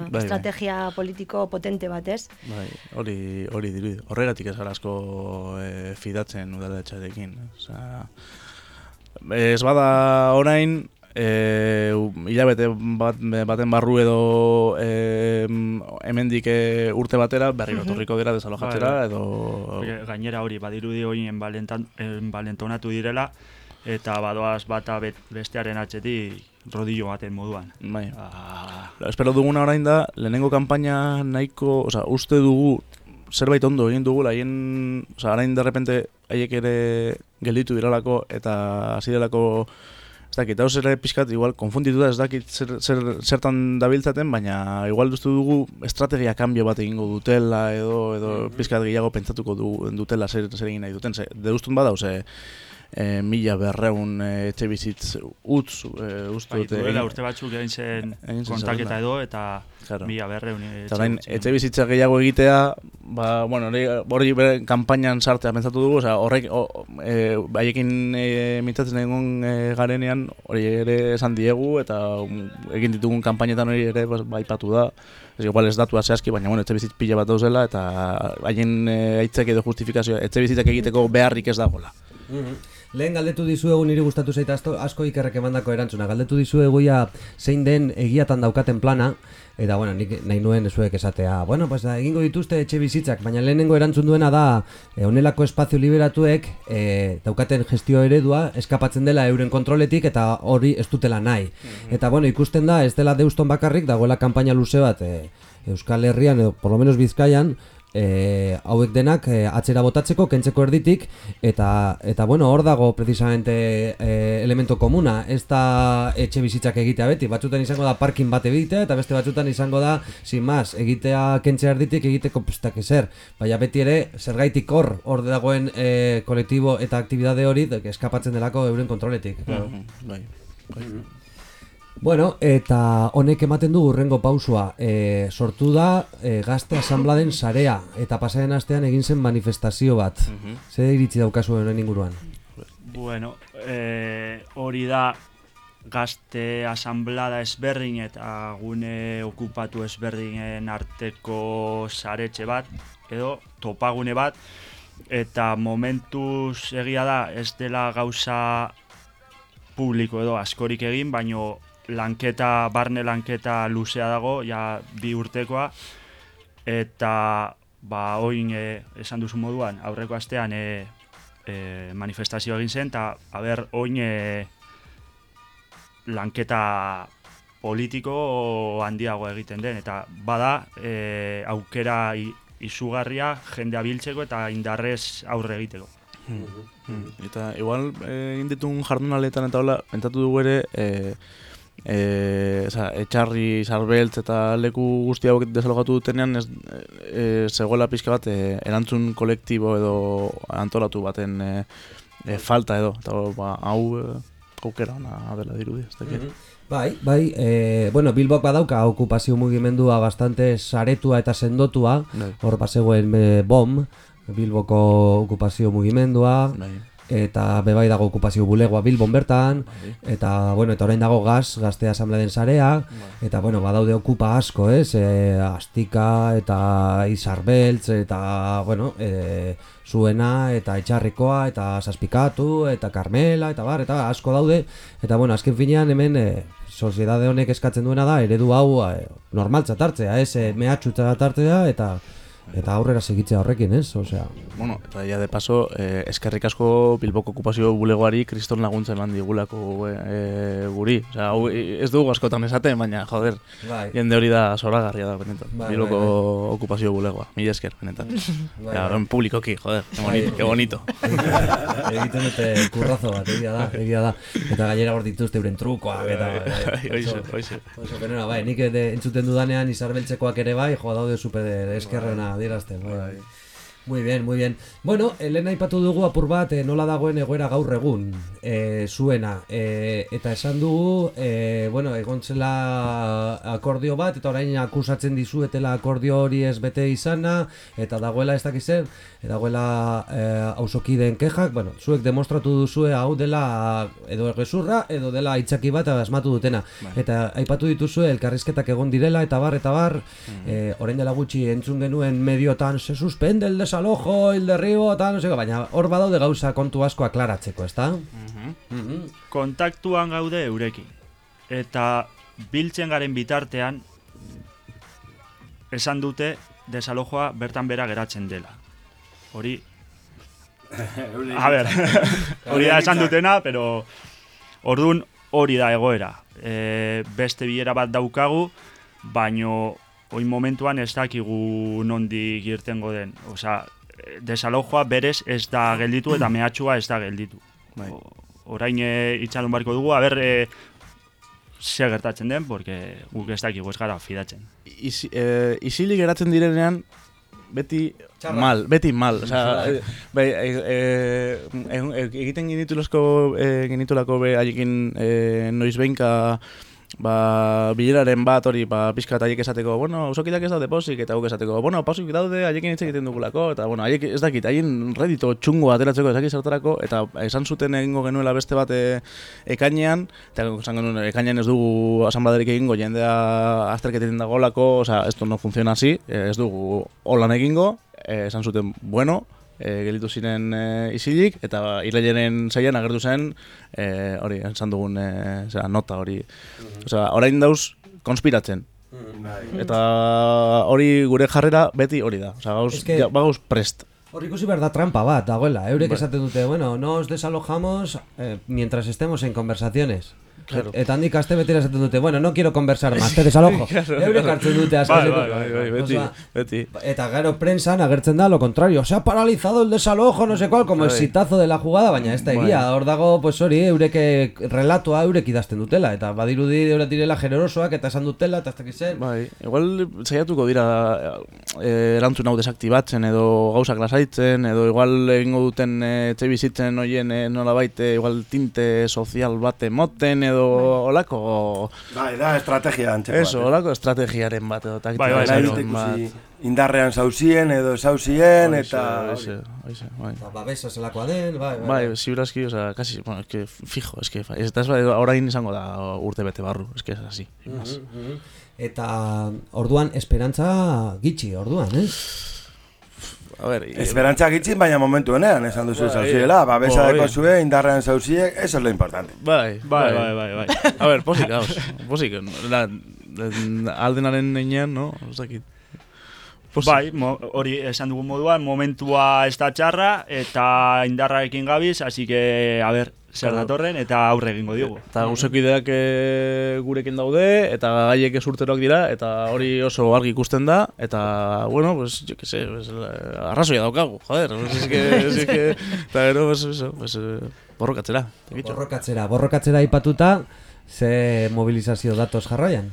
Bai, bai. estrategia politiko potente bat ez. Bai, hori hori dirudi. Horregatik ez asko e, fidatzen udaletxarekin. Osea, ez bada orain, e, hilabete bat, baten barru edo e, hemendik e, urte batera berriro torriko dira desalojatzera edo... Gainera hori badirudi hori enbalentan, enbalentonatu direla eta badoaz bata bestearen atxetik rodillo baten moduan. Bai. Espero duguna orain da, lehenengo kanpaina nahiko, osea, uste dugu zerbait ondo egin dugu, haien, osea, orain de repente haiek ere gelditu diralako eta hasi delako dakit, hau ere pixkat, igual, konfundituta ez dakit zer, zer, zertan dabiltzaten, baina igual uste dugu estrategia kambio bat egingo dutela edo, edo pixkat gehiago pentsatuko du, dutela zer, zer egin nahi duten, ze, deustun badauz, e, e, mila berreun e, etxe bizitz utz, e, uste Bai, duela egin- urte batzuk egin zen kontaketa edo eta Claro. mila berreun Eta orain, etxe bizitza gehiago egitea, ba, bueno, hori, hori bere kanpainan sartzea pentsatu dugu, osea, horrek, o, e, haiekin e, mintzatzen egon e, garenean, hori ere esan diegu, eta um, egin ditugun kanpainetan hori ere ba, baipatu da. Ez igual ez datua zehazki, baina bueno, etxe bizitz pila bat dauzela, eta haien e, aitzek edo justifikazioa, etxe bizitzak egiteko beharrik ez dagoela. Lehen galdetu dizuegu niri gustatu zait asko, asko ikerrek emandako erantzuna. Galdetu dizuegu ia zein den egiatan daukaten plana, eta bueno, nik nahi nuen zuek esatea, bueno, pues da, egingo dituzte etxe bizitzak, baina lehenengo erantzun duena da, e, honelako espazio liberatuek e, daukaten gestio eredua eskapatzen dela euren kontroletik eta hori ez dutela nahi. Eta bueno, ikusten da, ez dela deuston bakarrik, dagoela kanpaina luze bat e, Euskal Herrian, edo por lo menos Bizkaian, e, hauek denak e, atzera botatzeko, kentzeko erditik, eta, eta bueno, hor dago precisamente e, elemento komuna, ez da etxe bizitzak egitea beti, batzutan izango da parkin bat egitea, eta beste batzutan izango da, sin más, egitea kentzea erditik egiteko pistak ezer, baina beti ere, zergaitik hor, hor dagoen e, kolektibo eta aktibidade hori, eskapatzen delako euren kontroletik. claro. Mhm, Bai, bai. Bueno, eta honek ematen du urrengo pausua. E, sortu da e, gazte asambladen sarea, eta pasaren astean egin zen manifestazio bat. Mhm. Zer iritzi daukazu honen inguruan? Bueno, eh, hori da gazte asamblada ezberdin eta gune okupatu ezberdinen arteko saretxe bat, edo topagune bat, eta momentuz egia da ez dela gauza publiko edo askorik egin, baino lanketa, barne lanketa luzea dago, ja bi urtekoa, eta ba oin e, esan duzu moduan, aurreko astean e, e, manifestazio egin zen, eta haber oin e, lanketa politiko handiago egiten den, eta bada e, aukera izugarria jendea biltzeko eta indarrez aurre egiteko. Mm. Eta igual egin ditun jardunaletan eta hola, pentsatu dugu ere eh, eh, oza, etxarri, sarbeltz eta leku guzti hauek desalogatu dutenean ez, eh, zegoela pixka bat eh, erantzun kolektibo edo antolatu baten eh, eh, falta edo eta ba, hau eh, aukera ona dela dirudi ez dakit. Bai, bai, e, bueno, Bilbok badauka okupazio mugimendua bastante saretua eta sendotua, Bai. hor bazegoen e, BOM, Bilboko okupazio mugimendua, Bai. Eta bebai dago okupazio bulegoa Bilbon bertan, eta, bueno, eta orain dago gaz, gazte asambleden sarea, eta, bueno, badaude okupa asko, ez, e, Astika, eta Izarbeltz, eta, bueno, e, zuena, eta Etxarrikoa, eta Saspikatu, eta Carmela, eta bar, eta asko daude, eta, bueno, azken finean hemen, e, soziedade honek eskatzen duena da, eredu hau e, normaltzat hartzea, ez, e, mehatxutzat hartzea, eta eta aurrera segitzea horrekin, ez? Osea, Bueno, eta ja de paso, eh, eskerrik asko Bilboko okupazio bulegoari kriston laguntza eman digulako eh, guri. Osea, hau ez dugu askotan esaten, baina, joder, Bai. jende hori da zoragarria da, benetan. Bai, Bilboko bai, okupazio bulegoa, mila esker, benetan. Bai, ja, bai. en publikoki, joder, que Bai. bonito, que bonito. egiten dute kurrazo bat, egia da, egia da. Eta gainera hor dituzte euren trukoak, eta... Bai, hoize, hoize. Oso genera, bai, nik de, entzuten dudanean izarbeltzekoak ere bai, joa daude super eskerrena adierazten, bai, bai. Muy bien, muy bien. Bueno, Elena aipatu dugu apur bat eh, nola dagoen egoera gaur egun eh, zuena. Eh, eta esan dugu, eh, bueno, egon zela akordio bat, eta orain akusatzen dizuetela akordio hori ez bete izana, eta dagoela ez dakizen, dagoela eh, hausokideen kejak, bueno, zuek demostratu duzue hau dela edo gezurra, edo dela itzaki bat asmatu dutena. Eta aipatu dituzue elkarrizketak egon direla, eta bar, eta bar, eh, orain dela gutxi entzun genuen mediotan, se suspende el desalojo, el derribo, eta no sé, qué", baina hor badaude gauza kontu asko aklaratzeko, ezta? Mhm. kontaktuan gaude eurekin. Eta biltzen garen bitartean esan dute desalojoa bertan bera geratzen dela. Hori, a ber, hori da esan dutena, pero ordun hori da egoera. E, beste bilera bat daukagu, baino oin momentuan ez dakigu nondik irtengo den. Osea, desalojoa berez ez da gelditu eta mehatxua ez da gelditu. Bai. O- Orain e, itxalon barko dugu, aber e, zer gertatzen den, porque guk ez dakigu ez gara fidatzen. Isi, eh, isilik geratzen direnean, beti mal, beti mal. Osea, eh, bai, eh, eh, eh, egiten genitulazko, eh, genitulako be haiekin eh, noiz behinka ba, bileraren bat hori, ba, pixka eta esateko, bueno, usokidak ez daude posik, eta guk esateko, bueno, posik daude, haiekin hitz egiten dugulako, eta, bueno, haiek ez dakit, haien redito txungo ateratzeko ez dakit zertarako, eta esan zuten egingo genuela beste bat e, ekainean, eta esan genuen ekainean ez dugu asanbladerik egingo, jendea azterketen dagolako, osea, esto no funciona así, eh, ez dugu holan egingo, eh, esan zuten, bueno, e, gelitu ziren e, isilik, eta irailaren zailan agertu zen, e, hori, esan dugun, e, zera, nota hori. Osea, orain dauz, konspiratzen. Eta hori gure jarrera beti hori da. Osea, gauz, Es que- ja, gauz prest. Hor ikusi behar da trampa bat, dagoela. Eurek Bai. esaten dute, bueno, no os desalojamos eh, mientras estemos en conversaciones. Claro. Eta handik aste betera esaten dute, bueno, no quiero conversar más, te desalojo. Claro. Eurek hartzen dute azkeneko. bai, bai, bai, beti, beti. Eta gero prensan agertzen da lo contrario, se ha paralizado el desalojo, no sé cuál, como Bai. exitazo de la jugada, baina ez da egia, hor dago, pues hori, eurek eh, relatoa eurek idazten dutela, eta badirudi eurek direla generosoak, eta esan dutela, eta ez dakiz zer. Bai, igual saiatuko dira e, erantzun hau desaktibatzen edo gauzak lasaitzen edo igual egingo duten e, etxe bizitzen hoien e, nolabait e, igual tinte sozial bat emoten edo olako Bai, da estrategia antzeko Eso, bat, eh. olako estrategiaren bat edo taktika Bai, bai, bat. bai, indarrean zauzien edo zauzien Hoize, eta hoize, hoize, bai. Ba, babesa zelakoa den, bai, bai. Bai, ziurazki, o sea, casi, bueno, es que fijo, es que ez da orain izango da urte bete barru, es que es así. sin más. Mhm, mhm. Eta orduan esperantza gitxi, orduan, ez? A ver, Esperantza gitxin, baina momentu honean, esan duzu Bai, zauziela, babesa bai. deko zue, indarrean zauziek, eso es lo importante. Bai, Bai, bai, bai, bai. A ver, posik, gauz, posik, la, aldenaren neinean, no? Ez Posik. Bai, mo- hori esan dugun moduan, momentua ez da txarra eta indarrarekin gabiz, así que, a ber, zer Claro. datorren eta aurre egingo diogu. Eta guzekideak e, gurekin daude, eta gaiek ez urteroak dira, eta hori oso argi ikusten da, eta, bueno, pues, yo que sé, pues, eh, arrazoia daukagu, joder, pues, es que, es que, eta gero, pues, eso, pues, eh, borrokatzera. Borrokatzera, borrokatzera aipatuta, ze mobilizazio datos jarraian.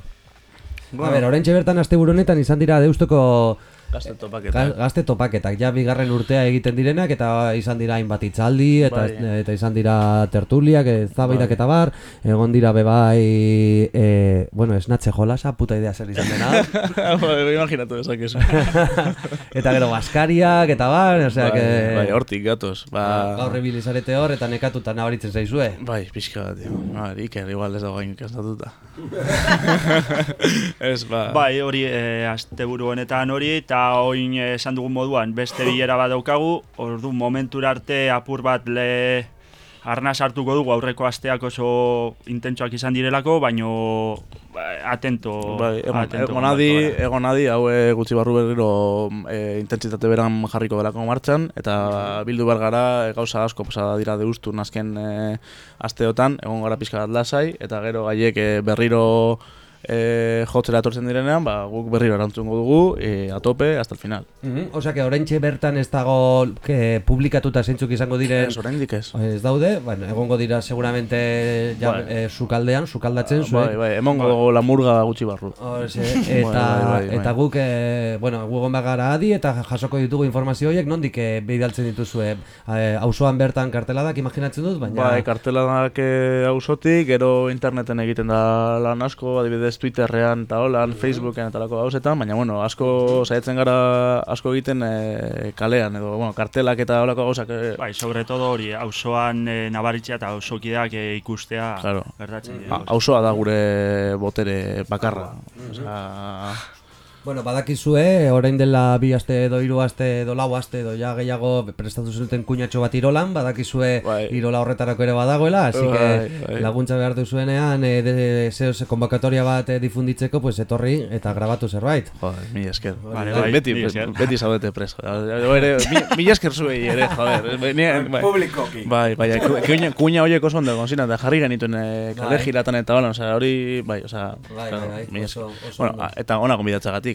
A ber, oraintxe bertan asteburu honetan izan dira Deustoko Gazte topaketak. Ga- Gazte topaketak, ja bigarren urtea egiten direnak eta izan dira hainbat hitzaldi eta, Bai. eta izan dira tertuliak, eztabaidak Bai. eta bar, egon dira bebai, e, bueno, esnatxe jolasa, puta idea zer izan dena. bai, imaginatu dezakezu. eta gero baskariak eta bar, osea, bai, que... bai, hortik gatoz. Ba, Gaur ibili zarete hor eta nekatuta nabaritzen zaizue. Bai, pixka bat. Ba, Iker, igual ez dago gain ikastatuta. ez, ba... Bai, hori e, asteburu honetan hori, eta oin eh, esan dugun moduan, beste bilera bat daukagu, ordu momentura arte apur bat le arnaz hartuko dugu aurreko asteak oso intentsuak izan direlako, baino ba, atento, Bai, egon, atento egon adi, egongo gara. egon adi, hau eh, gutxi barru berriro e, intentsitate beran jarriko belako martxan, eta bildu behar gara eh, gauza asko pasada dira deustu nazken e, asteotan, egon gara pixka bat lasai, eta gero gaiek berriro e, jotzera etortzen direnean, ba, guk berriro erantzungo dugu, e, a tope, hasta el final. Mhm, Osea, que oraintxe bertan ez dago que publikatuta zeintzuk izango diren Ez, oraindik ez. Ez daude, bueno, egongo dira seguramente ja, Bai. eh, sukaldean, sukaldatzen zuen. Bai, bai, emongo dugu la murga gutxi barru. Horxe, Bai, eta, bai, bai, bai. eta guk, e, bueno, gu egon bagara adi eta jasoko ditugu informazio horiek, nondik e, bidaltzen dituzue e, auzoan bertan karteladak imaginatzen dut, baina... Bai, karteladak eh, auzotik, gero interneten egiten da lan asko, adibidez Twitterrean eta holan, Facebooken eta lako gauzetan, baina bueno, asko saiatzen gara asko egiten eh, kalean edo bueno, kartelak eta holako gauzak eh, Bai, sobre todo hori, auzoan e, nabaritzea eta auzokideak e, ikustea Claro. gertatzen dira. auzoa da gure botere bakarra. Osea, Bueno, badakizue, orain dela bi aste edo hiru aste edo lau aste edo ja gehiago prestatu zuten kuñatxo bat Irolan, badakizue Bai. Irola horretarako ere badagoela, así Bai, que bai. laguntza behar duzuenean, e, de, zeo ze konbokatoria bat eh, difunditzeko, pues etorri eta grabatu zerbait. Joder, mi esker. Vale, bai, beti, mila esker. beti zaudete pres. Jo, ere, mi- mila esker zuei ere, joder. Bai, ni- bai. Publikoki. Bai, bai, ku- kuña, kuña horiek oso ondo gonzina, eta jarri genituen e, kale Bai. giratan eta bala, osea, hori, bai, osea, Bai, claro, bai, bai, mila oso- esker. oso Bueno, eta ona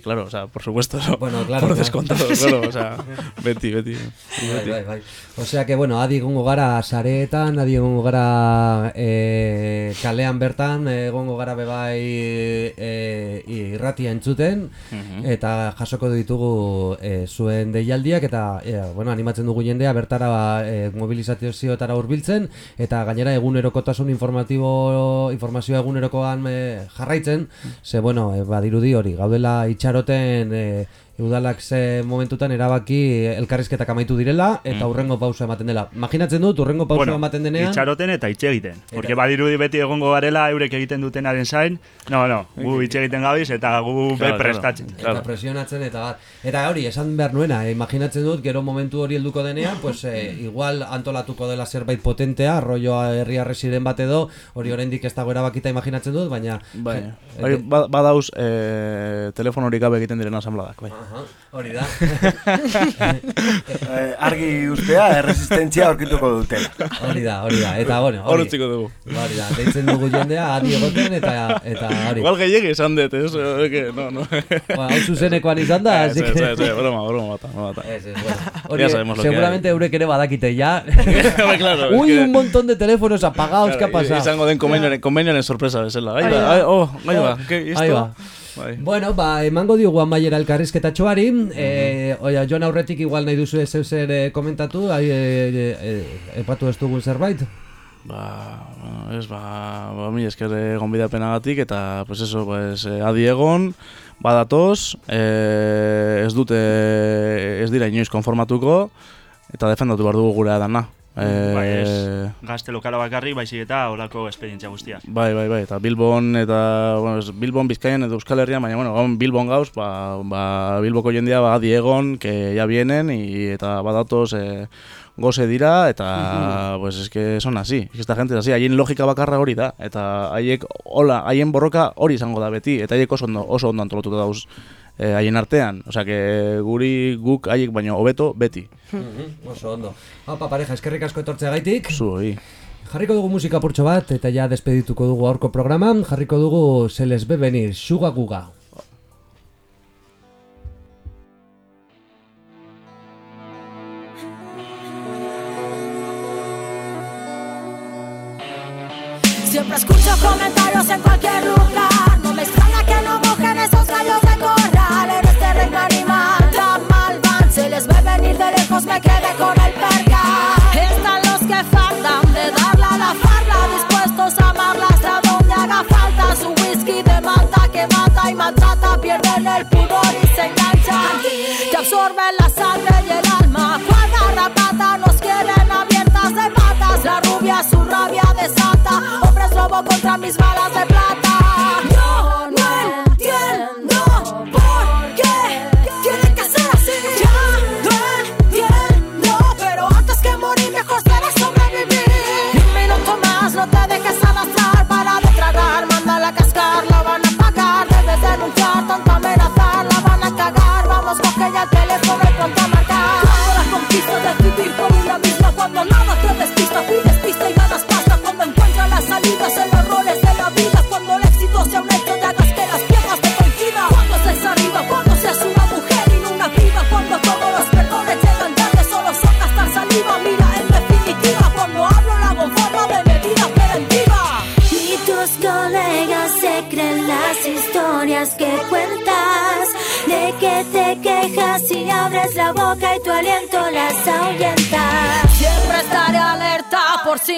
claro, osea, por supuesto, eso, Bueno, claro, por claro. descontado, claro, osea, beti, beti. Bai, beti. bai, bai. Osea que, bueno, adi egongo gara sareetan, adi egongo gara e, kalean bertan, egongo gara bebai e, irratia entzuten, Mhm. eta jasoko ditugu e, zuen deialdiak, eta e, bueno, animatzen dugu jendea bertara e, mobilizazioetara hurbiltzen, eta gainera egunerokotasun informatibo, informazioa egunerokoan e, jarraitzen, ze, bueno, e, badirudi hori, gaudela itxaroten... Udalak ze momentutan erabaki elkarrizketak amaitu direla eta Mm. urrengo pausa ematen dela. Imaginatzen dut urrengo pausa Bueno, ematen denean. itxaroten eta hitz egiten. Porque badirudi beti egongo garela eurek egiten dutenaren zain, no, no, gu hitz egiten gabiz eta gu be Claro, claro. prestatzen. Eta presionatzen eta bat. Eta hori, esan behar nuena, eh, imaginatzen dut, gero momentu hori helduko denean, pues eh, igual antolatuko dela zerbait potentea, rolloa herria residen bat edo, hori oraindik ez dago erabakita imaginatzen dut, baina... Bai, eh, bai, ba- badauz e, telefonorik gabe egiten diren asambladak, bai. Aha, hori da. Eh, argi ustea, erresistentzia aurkituko dutela. Hori da, hori da. Eta bueno, Hor hori. utziko dugu. Hori da, deitzen dugu jendea, adi egoten eta eta hori. Igual gehiagi esan dut, ez? Eh, que, no, no. Ba, hau zuzenekoan izan da, Ez, así que... ez, ez, broma, broma bata, broma bata. Ez, ez, bueno. Hori, Ya sabemos lo que seguramente eurek ere badakite ya. Claro, Uy, un montón de teléfonos apagados, ¿qué ha Claro, pasado? Izango den konbenioaren, konbenioaren sorpresa bezala. Ahí Ahí va, oh, ahí va. ¿Qué, esto? Ahí va. Bai. Bueno, ba, emango diogu amaiera elkarrizketatxoari, eh, oia, joan aurretik igual nahi duzu ez zer eh, komentatu, ai, eh, eh, epatu ez dugun zerbait? Ba, ez, ba, ba mi esker egon bidapenagatik, eta, pues eso, pues, adi egon, badatoz, eh, ez dute, ez dira inoiz konformatuko, eta defendatu behar dugu gure dana. Eh, Bai, ez gazte lokala bakarrik, baizik eta olako esperientzia guztia. Bai, bai, bai, eta Bilbon eta bueno, ez, Bilbon Bizkaian edo Euskal Herrian, baina bueno, Bilbon gauz, ba, ba Bilboko jendea ba adi egon, que ya vienen y eta badatoz eh, goze dira eta pues es que son así. Esta gente es así, haien logika bakarra hori da eta haiek hola, haien borroka hori izango da beti eta haiek oso ondo, oso ondo antolatuta dauz eh, haien artean, osea que guri guk haiek baino hobeto beti. Oso ondo. Haupa pareja, eskerrik asko etortzea gaitik. Zu, hori. Jarriko dugu musika purtxo bat, eta ja despedituko dugu aurko programan, jarriko dugu Se les ve venir, Suga Guga. Siempre escucho comentarios en cualquier lugar. y maltrata, pierden el pudor y se enganchan. Te absorben la sangre y el alma. Juana rapata nos quieren abiertas de patas. La rubia su rabia desata. Hombres lobo contra mis balas de plata.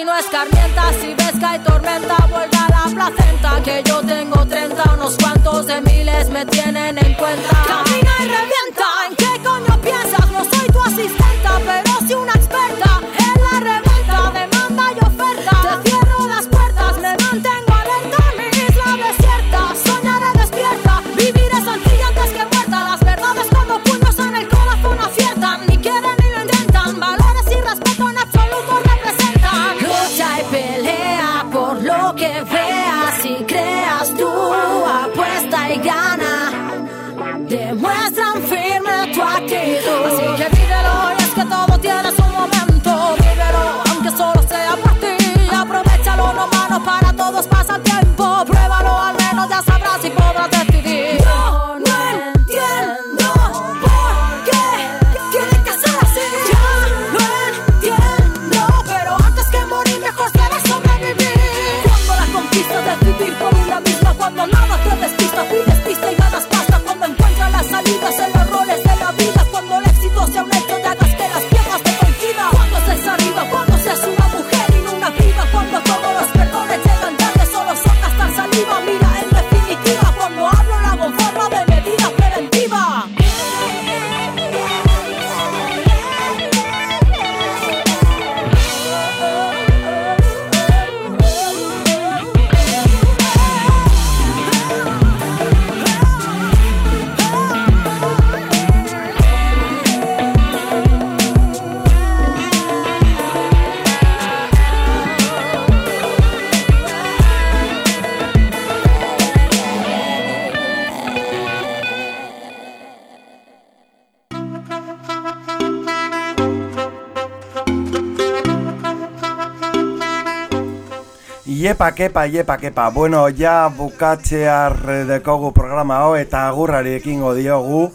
No escarmienta. Si ves que hay tormenta, vuelve a la placenta. Que yo tengo 30, unos cuantos de miles me tienen en cuenta. Camina y revienta. Iepa, kepa, iepa, kepa. Bueno, ja bukatzear dekogu programa hau eta agurrari ekingo diogu.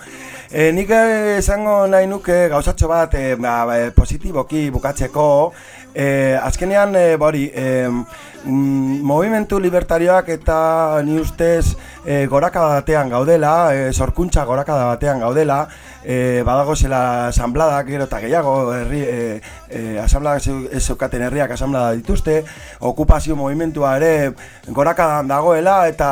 E, nik esango nahi nuke gauzatxo bat e, ba, positiboki bukatzeko. E, azkenean, e, bori, e, mm, movimentu libertarioak eta ni ustez e, gorakada batean gaudela, e, sorkuntza gorakada batean gaudela, e, badago zela asambladak gero eta gehiago, herri, e, e, asambladak zeukaten herriak asamblada dituzte, okupazio movimentua ere gorakadan dagoela eta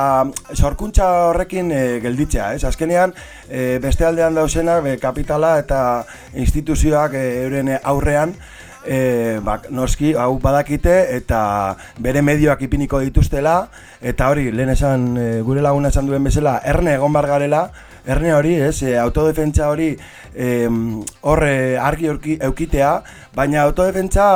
sorkuntza horrekin e, gelditzea, ez? Azkenean, e, beste aldean dauzenak, be, kapitala eta instituzioak e, euren aurrean, e, bak, noski hau badakite eta bere medioak ipiniko dituztela. Eta hori lehen esan e, gure laguna esan duen bezala erne egon bar garela. Erne hori, ez, e, autodefentsa hori e, horre argi aurki- eukitea, baina autodefentsa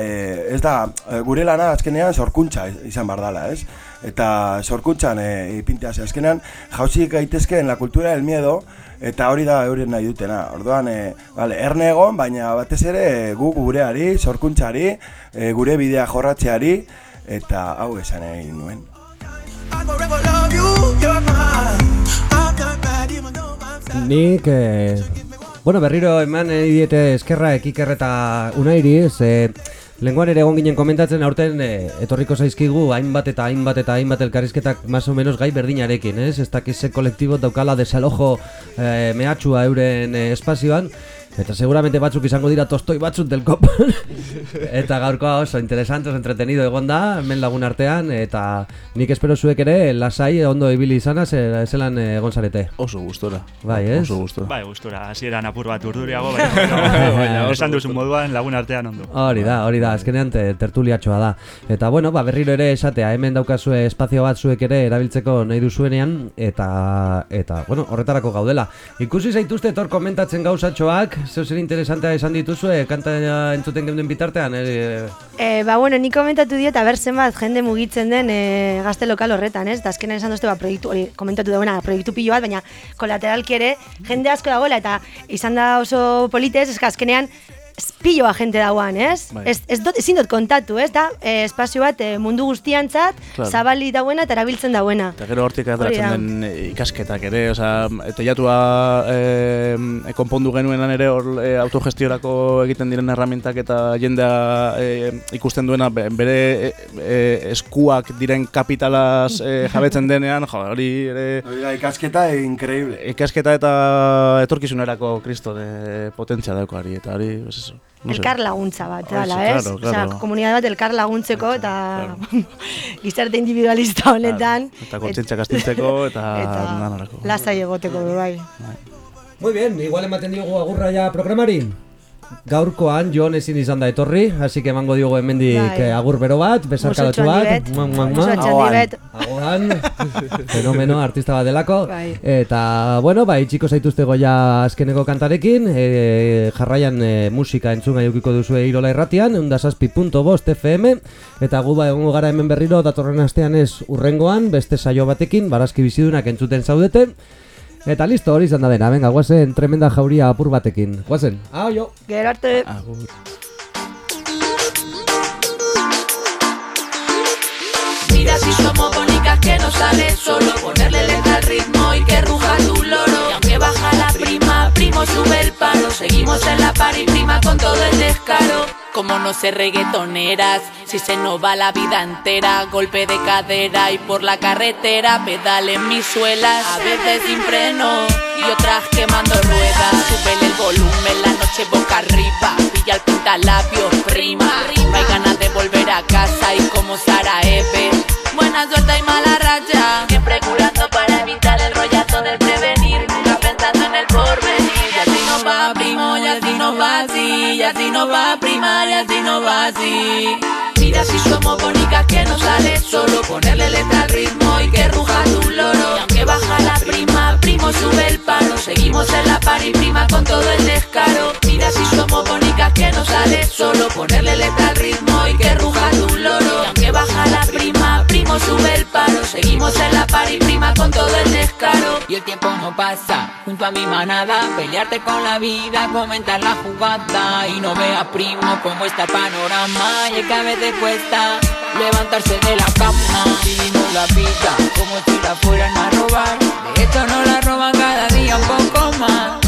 e, ez da, gure lana azkenean sorkuntza izan bar dala, ez? Eta sorkuntzan e, ipintea ze azkenean jauzik gaitezkeen la kultura del miedo eta hori da euren nahi dutena. Orduan, e, vale, erne egon, baina batez ere e, gu gureari, sorkuntzari, e, gure bidea jorratzeari eta hau esan egin nuen. Nik, eh, bueno, berriro eman nahi diete eskerra ekiker eta unairi, ze lenguan ere egon ginen komentatzen aurten eh, etorriko zaizkigu hainbat eta hainbat eta hainbat elkarrizketak más o menos gai berdinarekin, ez? Ez dakiz kolektibo daukala desalojo eh, mehatxua euren eh, espazioan, Eta seguramente batzuk izango dira tostoi batzuk del kopan. eta gaurkoa oso interesante, oso entretenido egon da, hemen lagun artean, eta nik espero zuek ere, lasai ondo ibili izana, ze- zelan eh, egon zarete. Oso gustora. Bai, ez? Oso gustora. Bai, gustura, hasieran apur bat urduriago, Baina oso esan duzun moduan lagun artean ondo. Hori da, hori da, azkenean te, tertuliatxoa da. Eta bueno, ba, berriro ere esatea, hemen daukazue espazio bat zuek ere erabiltzeko nahi duzuenean, eta, eta bueno, horretarako gaudela. Ikusi zaituzte tor komentatzen gauzatxoak, zer interesantea esan dituzue, kanta entzuten geunden bitartean, e, E, ba, bueno, nik komentatu diot, aber zenbat jende mugitzen den e, gazte lokal horretan, ez? Da azkenean esan duzte, ba, proiektu, hori, komentatu duena, proiektu pilo bat, baina kolateralki ere jende asko dagoela, eta izan da oso politez, eska azkenean piloa jente dauan, ez? Bai. Ez, ez dut, ezin dut kontatu, ez? Da, e, espazio bat e, mundu guztiantzat, Claro. zabali dauena eta erabiltzen dauena. Eta gero hortik ateratzen den eh, ikasketak ere, osea, teiatua e, konpondu genuenan ere hor e, autogestiorako egiten diren herramientak eta jendea e, ikusten duena be- bere e, e, eskuak diren kapitalaz e, jabetzen denean, jo, hori ere Hori da, ikasketa increíble. ikasketa eta etorkizunerako kristo de potentzia dauko hori, eta hori, eso. no. Elkar laguntza bat, Horixe, dala, ez? claro, claro. komunidade bat elkar laguntzeko eta gizarte individualista honetan. Eta kontzientzia kastintzeko eta, eta danarako. lasai egoteko du bai. Muy bien, igual ematen diogu agurra ja programari. Gaurkoan Jon ezin izan da etorri, así que emango diogu hemendik Bai. eh, agur bero bat, besarkadatxo Musutxo bat. handi bet. Mua, mua, mua. Musutxo handi bet. Agoan, fenomeno artista bat delako. Bai. Eta, bueno, bai, txiko zaituzte goia azkeneko kantarekin, e, jarraian e, musika entzun gai eukiko duzue irola irratian, eundasazpi.bost FM, eta gu ba egongo gara hemen berriro datorren astean ez urrengoan, beste saio batekin, barazki bizidunak entzuten zaudete, Eta listo, hori izan da dena, venga, guazen tremenda jauria apur batekin. Guazen, hau jo! Gero arte. Agur. Mira si somos que no sale solo ponerle letra al ritmo y que ruja tu loro. Y aunque baja la prima, primo sube el paro. Seguimos en la par y prima con todo el descaro. Como no ser reggaetoneras, si se nos va la vida entera, golpe de cadera y por la carretera pedalen mis suelas, a veces sin freno y otras quemando ruedas. Súbele el volumen, la noche boca arriba, pilla el pintalabios, prima. No hay ganas de volver a casa y como Sara Eve, buena suerte y mala racha. Siempre curando para evitar el rollazo del prevenir, nunca pensando en el porvenir. Y así no va, primo, y así no va así, y así no va, prima, y así no va así. Mira si somos bonitas que no sale solo ponerle letra al ritmo y que ruja tu loro. Aunque baja la prima, primo sube el paro. Seguimos en la par y prima con todo el descaro. Mira si somos bonitas que no sale solo ponerle letra al ritmo y que ruja tu loro. Y aunque baja la prima, primo sube el paro. Seguimos en la par y prima con todo el descaro. Y el tiempo no pasa junto a mi manada. Pelearte con la vida, comentar la jugada. Y no veas, primo, cómo está el panorama. Y es que a veces cuesta levantarse de la cama. La vida como si la fueran a robar. De hecho, no la roban cada día un poco más.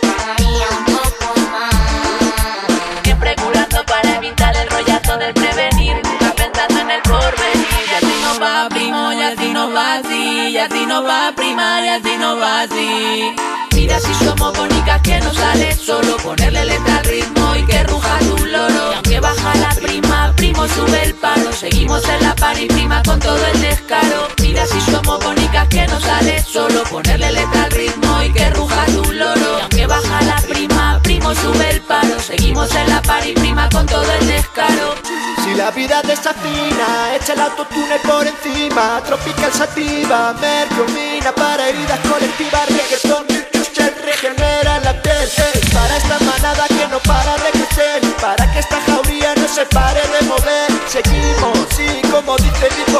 Cada día un poco más. Siempre curando para evitar el rollazo del prevenir. Nunca pensando en el porvenir. Y así no va, primo, y así no va así. Y así no va, prima, y así va así. Mira si somos bonitas que no sale solo ponerle letra al ritmo y que ruja tu loro. Y aunque baja la prima, primo sube el paro. Seguimos en la par y prima con todo el descaro. Mira si somos bonitas que no sale solo ponerle letra al ritmo y que ruja tu loro. Y aunque baja la prima, primo sube el paro. Seguimos en la par y prima con todo el descaro. Si la vida desafina, echa el autotune por encima Tropical sativa, mercromina para heridas colectivas Reggaeton, chuchuche, regenera la piel ey, Para esta manada que no para de crecer Para que esta jauría no se pare de mover. Seguimos, sí, como dice mi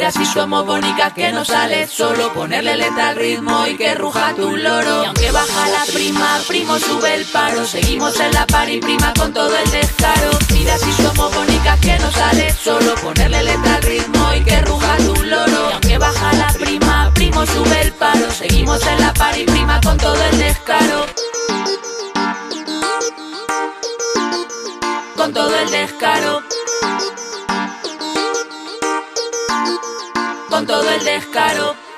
Mira si somos bonitas que no sale solo ponerle letra al ritmo y que ruja tu loro. Y aunque baja la prima, primo sube el paro. Seguimos en la par y prima con todo el descaro. Mira si somos bonitas que no sale solo ponerle letra al ritmo y que ruja tu loro. Y aunque baja la prima, primo sube el paro. Seguimos en la par y prima con todo el descaro. con todo el descaro. Con todo el descaro.